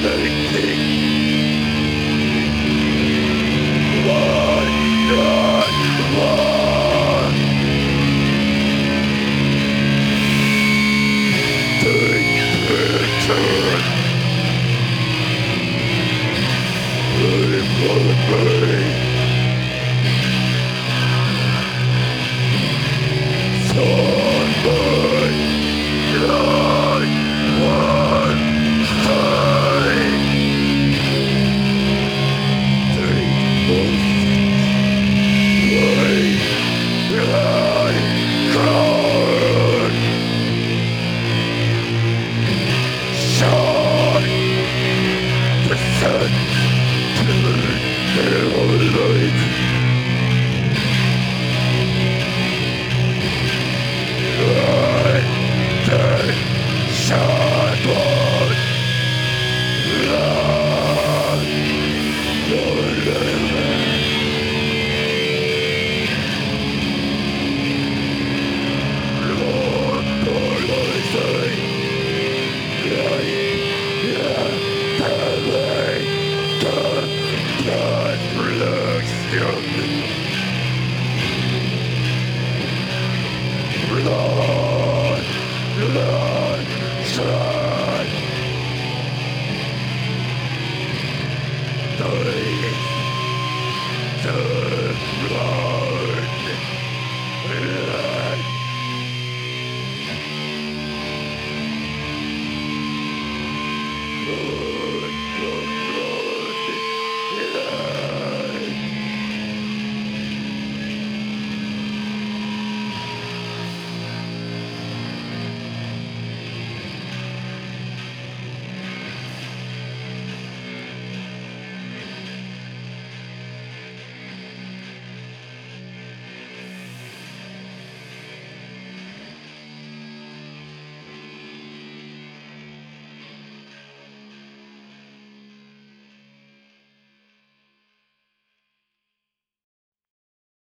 Big, big.